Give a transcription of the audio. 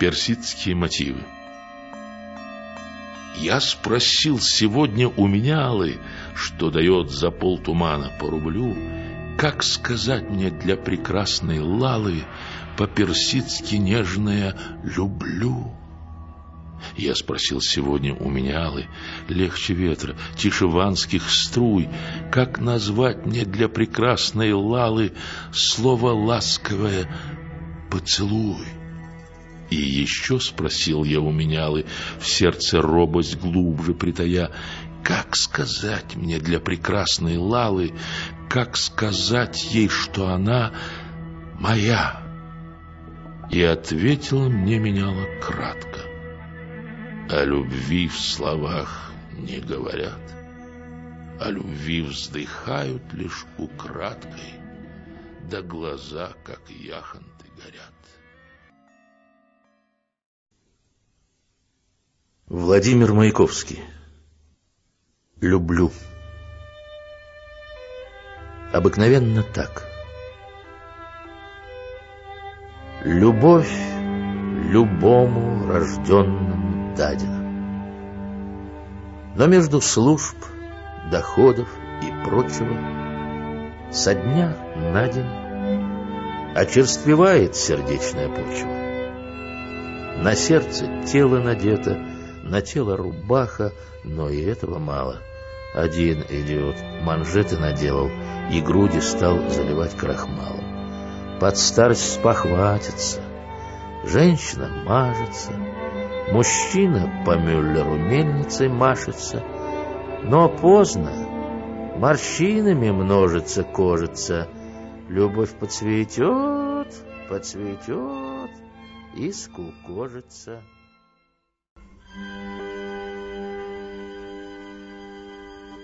Персидские мотивы. Я спросил сегодня у Менялы, что дает за полтумана по рублю, как сказать мне для прекрасной Лалы по-персидски нежное «люблю». Я спросил сегодня у Менялы, легче ветра, тише ванских струй, как назвать мне для прекрасной Лалы слово ласковое «поцелуй». И еще спросил я у Менялы, в сердце робость глубже притая, как сказать мне для прекрасной Лалы, как сказать ей, что она моя? И ответила мне Меняла кратко. О любви в словах не говорят, О любви вздыхают лишь украдкой, Да глаза, как яхонты, горят. Владимир Маяковский. Люблю. Обыкновенно так. Любовь любому рожденному дадена. Но между служб, доходов и прочего Со дня на день Очерствевает сердечная почва. На сердце тело надето на тело рубаха, но и этого мало. Один идиот манжеты наделал и груди стал заливать крахмалом. Под старость спохватится, женщина мажется, мужчина по Мюллеру мельницей машется, но поздно, морщинами множится кожица, любовь подцветет, подцветет и скукожится.